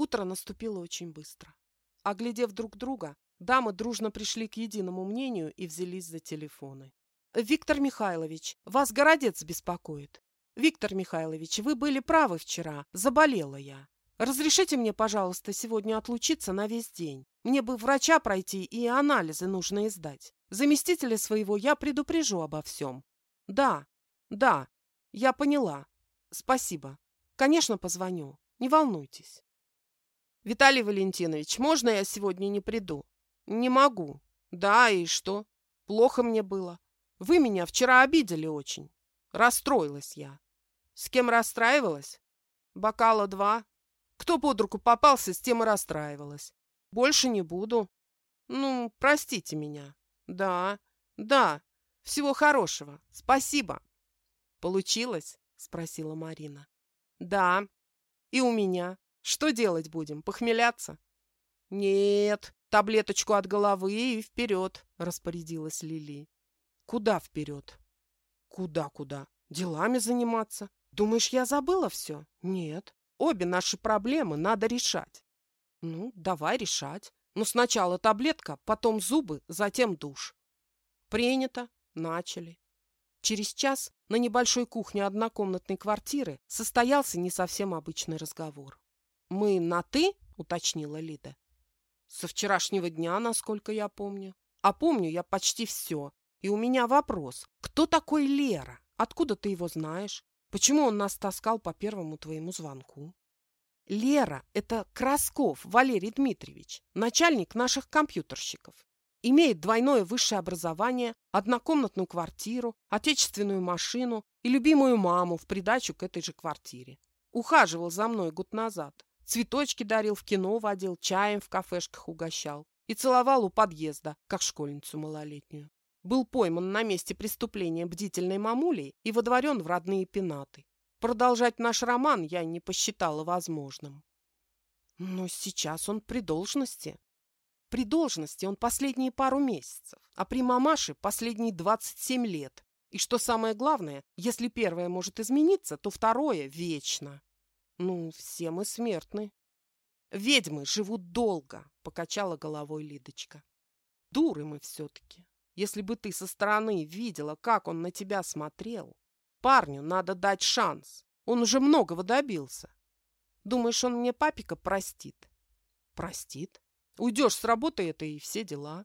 Утро наступило очень быстро. Оглядев друг друга, дамы дружно пришли к единому мнению и взялись за телефоны. «Виктор Михайлович, вас городец беспокоит. Виктор Михайлович, вы были правы вчера, заболела я. Разрешите мне, пожалуйста, сегодня отлучиться на весь день. Мне бы врача пройти и анализы нужно издать. Заместителя своего я предупрежу обо всем. Да, да, я поняла. Спасибо. Конечно, позвоню. Не волнуйтесь. Виталий Валентинович, можно я сегодня не приду? Не могу. Да, и что? Плохо мне было. Вы меня вчера обидели очень. Расстроилась я. С кем расстраивалась? Бокала два. Кто под руку попался, с тем и расстраивалась. Больше не буду. Ну, простите меня. Да, да. Всего хорошего. Спасибо. Получилось? Спросила Марина. Да. И у меня. Что делать будем? Похмеляться? Нет, таблеточку от головы и вперед, распорядилась Лили. Куда вперед? Куда-куда? Делами заниматься. Думаешь, я забыла все? Нет. Обе наши проблемы надо решать. Ну, давай решать. Но сначала таблетка, потом зубы, затем душ. Принято. Начали. Через час на небольшой кухне однокомнатной квартиры состоялся не совсем обычный разговор. «Мы на «ты»?» — уточнила Лида. «Со вчерашнего дня, насколько я помню. А помню я почти все. И у меня вопрос. Кто такой Лера? Откуда ты его знаешь? Почему он нас таскал по первому твоему звонку? Лера – это Красков Валерий Дмитриевич, начальник наших компьютерщиков. Имеет двойное высшее образование, однокомнатную квартиру, отечественную машину и любимую маму в придачу к этой же квартире. Ухаживал за мной год назад. Цветочки дарил, в кино водил, чаем в кафешках угощал и целовал у подъезда, как школьницу малолетнюю был пойман на месте преступления бдительной мамулей и водворен в родные пенаты. Продолжать наш роман я не посчитала возможным. Но сейчас он при должности. При должности он последние пару месяцев, а при мамаше последние 27 лет. И что самое главное, если первое может измениться, то второе вечно. Ну, все мы смертны. Ведьмы живут долго, покачала головой Лидочка. Дуры мы все-таки. Если бы ты со стороны видела, как он на тебя смотрел. Парню надо дать шанс. Он уже многого добился. Думаешь, он мне папика простит? Простит. Уйдешь с работы это и все дела.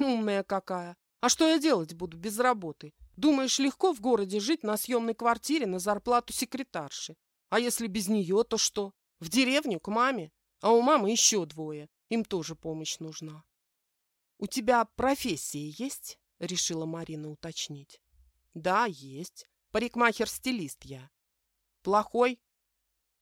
Умная какая. А что я делать буду без работы? Думаешь, легко в городе жить на съемной квартире на зарплату секретарши? А если без нее, то что? В деревню к маме? А у мамы еще двое. Им тоже помощь нужна. «У тебя профессия есть?» — решила Марина уточнить. «Да, есть. Парикмахер-стилист я». «Плохой?»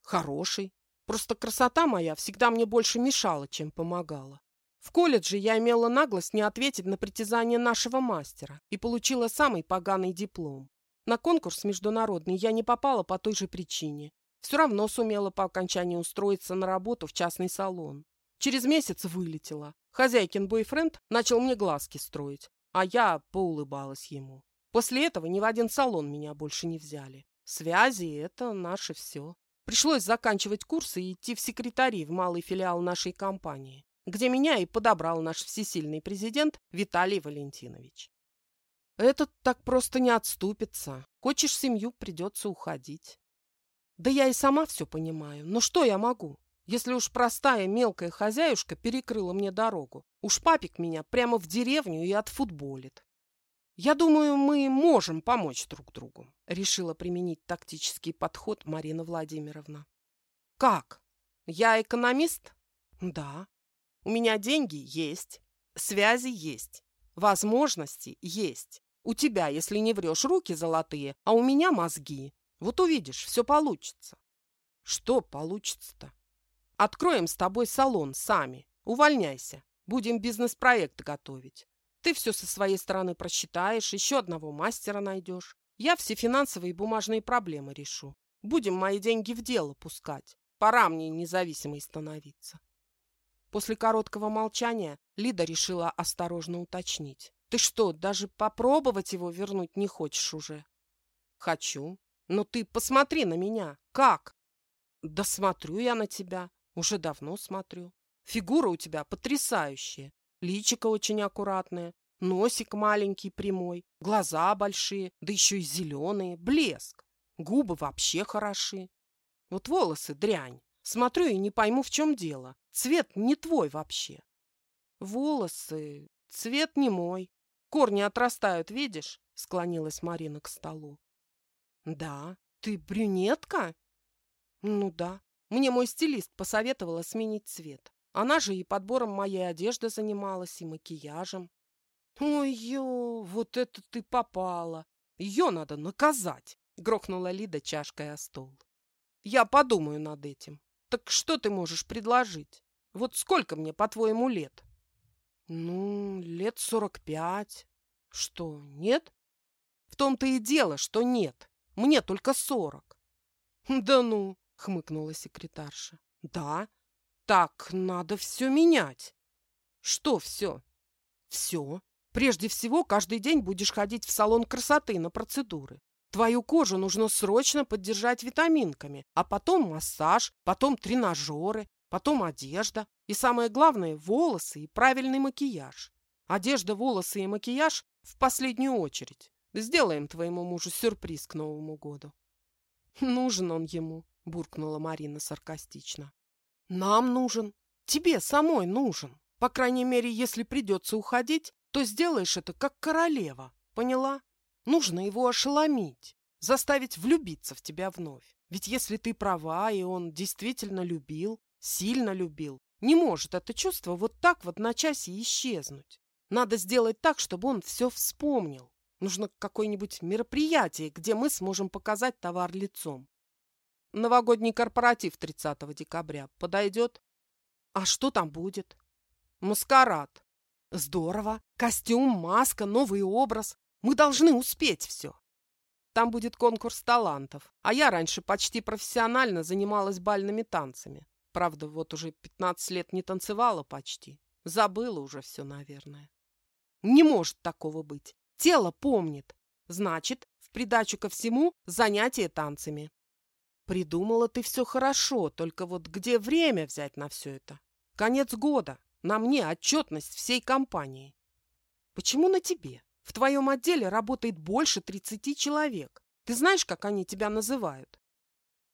«Хороший. Просто красота моя всегда мне больше мешала, чем помогала. В колледже я имела наглость не ответить на притязание нашего мастера и получила самый поганый диплом. На конкурс международный я не попала по той же причине. Все равно сумела по окончании устроиться на работу в частный салон. Через месяц вылетела. Хозяйкин бойфренд начал мне глазки строить, а я поулыбалась ему. После этого ни в один салон меня больше не взяли. Связи — это наше все. Пришлось заканчивать курсы и идти в секретари в малый филиал нашей компании, где меня и подобрал наш всесильный президент Виталий Валентинович. Этот так просто не отступится. Хочешь семью, придется уходить. Да я и сама все понимаю, но что я могу? Если уж простая мелкая хозяюшка перекрыла мне дорогу, уж папик меня прямо в деревню и отфутболит. Я думаю, мы можем помочь друг другу, решила применить тактический подход Марина Владимировна. Как? Я экономист? Да. У меня деньги есть, связи есть, возможности есть. У тебя, если не врешь, руки золотые, а у меня мозги. Вот увидишь, все получится. Что получится-то? Откроем с тобой салон сами. Увольняйся. Будем бизнес-проект готовить. Ты все со своей стороны просчитаешь, еще одного мастера найдешь. Я все финансовые и бумажные проблемы решу. Будем мои деньги в дело пускать. Пора мне независимой становиться. После короткого молчания Лида решила осторожно уточнить. Ты что, даже попробовать его вернуть не хочешь уже? Хочу. Но ты посмотри на меня. Как? Да смотрю я на тебя. Уже давно смотрю. Фигура у тебя потрясающая. Личико очень аккуратное, носик маленький, прямой, глаза большие, да еще и зеленые, блеск. Губы вообще хороши. Вот волосы дрянь. Смотрю и не пойму, в чем дело. Цвет не твой вообще. Волосы, цвет не мой. Корни отрастают, видишь? Склонилась Марина к столу. Да, ты брюнетка? Ну да. Мне мой стилист посоветовала сменить цвет. Она же и подбором моей одежды занималась, и макияжем. Ой-ё, вот это ты попала. Ее надо наказать, грохнула Лида чашкой о стол. Я подумаю над этим. Так что ты можешь предложить? Вот сколько мне, по-твоему, лет? Ну, лет сорок пять. Что, нет? В том-то и дело, что нет. Мне только сорок. Да ну, хмыкнула секретарша. Да, так, надо все менять. Что все? Все. Прежде всего, каждый день будешь ходить в салон красоты на процедуры. Твою кожу нужно срочно поддержать витаминками, а потом массаж, потом тренажеры, потом одежда и, самое главное, волосы и правильный макияж. Одежда, волосы и макияж в последнюю очередь. Сделаем твоему мужу сюрприз к Новому году. Нужен он ему, буркнула Марина саркастично. Нам нужен. Тебе самой нужен. По крайней мере, если придется уходить, то сделаешь это как королева. Поняла? Нужно его ошеломить, заставить влюбиться в тебя вновь. Ведь если ты права, и он действительно любил, сильно любил, не может это чувство вот так в одночасье исчезнуть. Надо сделать так, чтобы он все вспомнил. Нужно какое-нибудь мероприятие, где мы сможем показать товар лицом. Новогодний корпоратив 30 декабря подойдет? А что там будет? Маскарад. Здорово. Костюм, маска, новый образ. Мы должны успеть все. Там будет конкурс талантов. А я раньше почти профессионально занималась бальными танцами. Правда, вот уже 15 лет не танцевала почти. Забыла уже все, наверное. Не может такого быть. Тело помнит. Значит, в придачу ко всему занятие танцами. Придумала ты все хорошо, только вот где время взять на все это? Конец года. На мне отчетность всей компании. Почему на тебе? В твоем отделе работает больше 30 человек. Ты знаешь, как они тебя называют?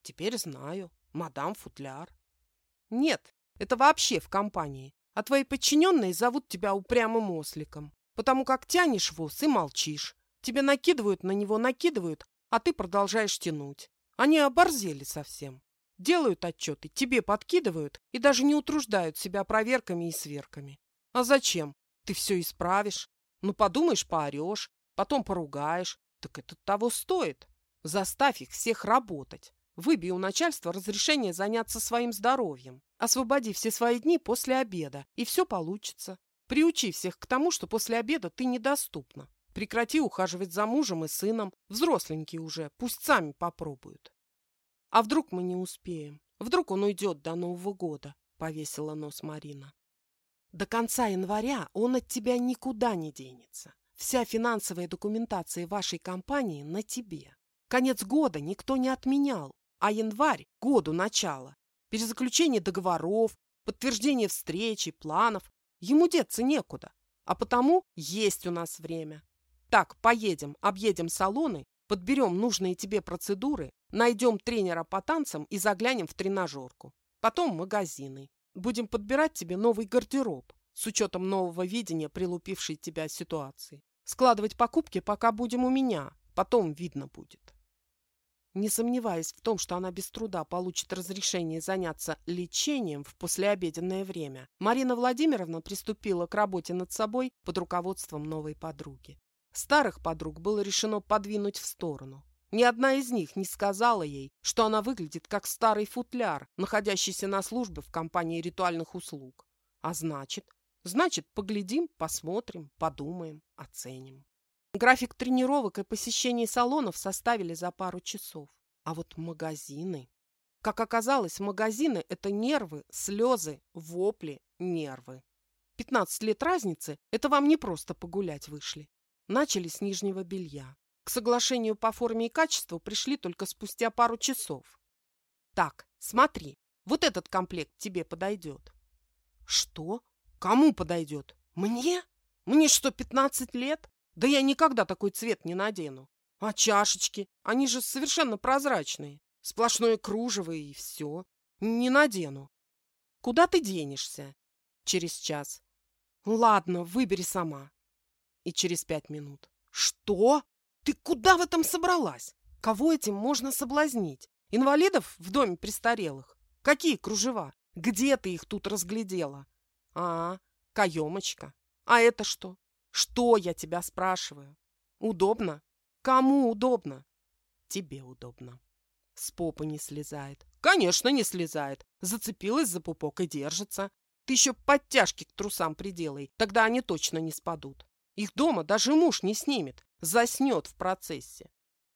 Теперь знаю. Мадам Футляр. Нет, это вообще в компании. А твои подчиненные зовут тебя упрямым осликом. Потому как тянешь воз и молчишь. Тебе накидывают на него, накидывают, а ты продолжаешь тянуть. Они оборзели совсем. Делают отчеты, тебе подкидывают и даже не утруждают себя проверками и сверками. А зачем? Ты все исправишь. Ну, подумаешь, поорешь, потом поругаешь. Так это того стоит. Заставь их всех работать. Выбей у начальства разрешение заняться своим здоровьем. Освободи все свои дни после обеда, и все получится. Приучи всех к тому, что после обеда ты недоступна. Прекрати ухаживать за мужем и сыном. Взросленькие уже, пусть сами попробуют. А вдруг мы не успеем? Вдруг он уйдет до Нового года? Повесила нос Марина. До конца января он от тебя никуда не денется. Вся финансовая документация вашей компании на тебе. Конец года никто не отменял, а январь – году начала. Перезаключение договоров, подтверждение встречи, планов. Ему деться некуда. А потому есть у нас время. Так, поедем, объедем салоны, подберем нужные тебе процедуры, найдем тренера по танцам и заглянем в тренажерку. Потом магазины. Будем подбирать тебе новый гардероб с учетом нового видения прилупившей тебя ситуации. Складывать покупки пока будем у меня, потом видно будет. Не сомневаясь в том, что она без труда получит разрешение заняться лечением в послеобеденное время, Марина Владимировна приступила к работе над собой под руководством новой подруги. Старых подруг было решено подвинуть в сторону. Ни одна из них не сказала ей, что она выглядит как старый футляр, находящийся на службе в компании ритуальных услуг. А значит, значит, поглядим, посмотрим, подумаем, оценим. График тренировок и посещений салонов составили за пару часов. А вот магазины... Как оказалось, магазины – это нервы, слезы, вопли, нервы. 15 лет разницы – это вам не просто погулять вышли. Начали с нижнего белья. К соглашению по форме и качеству пришли только спустя пару часов. Так, смотри, Вот этот комплект тебе подойдет. Что? Кому подойдет? Мне? Мне что, 15 лет? Да я никогда такой цвет не надену. А чашечки? Они же совершенно прозрачные. Сплошное кружево и все. Не надену. Куда ты денешься? Через час. Ладно, выбери сама. И через пять минут. Что? Ты куда в этом собралась? Кого этим можно соблазнить? Инвалидов в доме престарелых? Какие кружева? Где ты их тут разглядела? А, каемочка. А это что? Что, я тебя спрашиваю? Удобно? Кому удобно? Тебе удобно. С попы не слезает. Конечно, не слезает. Зацепилась за пупок и держится. Ты еще подтяжки к трусам приделай, тогда они точно не спадут. Их дома даже муж не снимет, заснет в процессе.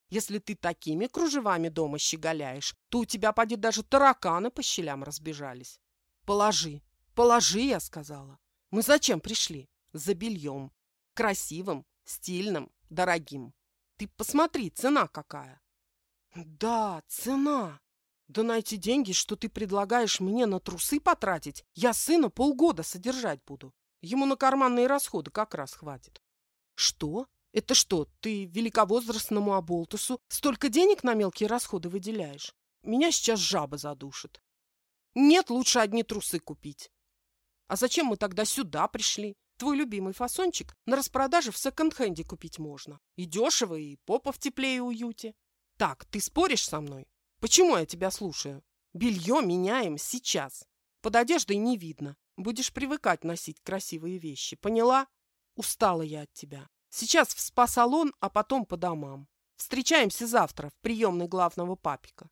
Если ты такими кружевами дома щеголяешь, то у тебя, поди, даже тараканы по щелям разбежались. Положи, положи, я сказала. Мы зачем пришли? За бельем. Красивым, стильным, дорогим. Ты посмотри, цена какая. Да, цена. Да на эти деньги, что ты предлагаешь мне на трусы потратить, я сына полгода содержать буду. Ему на карманные расходы как раз хватит. Что? Это что, ты великовозрастному оболтусу столько денег на мелкие расходы выделяешь? Меня сейчас жаба задушит. Нет, лучше одни трусы купить. А зачем мы тогда сюда пришли? Твой любимый фасончик на распродаже в секонд-хенде купить можно. И дешево, и попа в тепле и уюте. Так, ты споришь со мной? Почему я тебя слушаю? Белье меняем сейчас. Под одеждой не видно. Будешь привыкать носить красивые вещи. Поняла? Устала я от тебя. Сейчас в спа-салон, а потом по домам. Встречаемся завтра в приемной главного папика.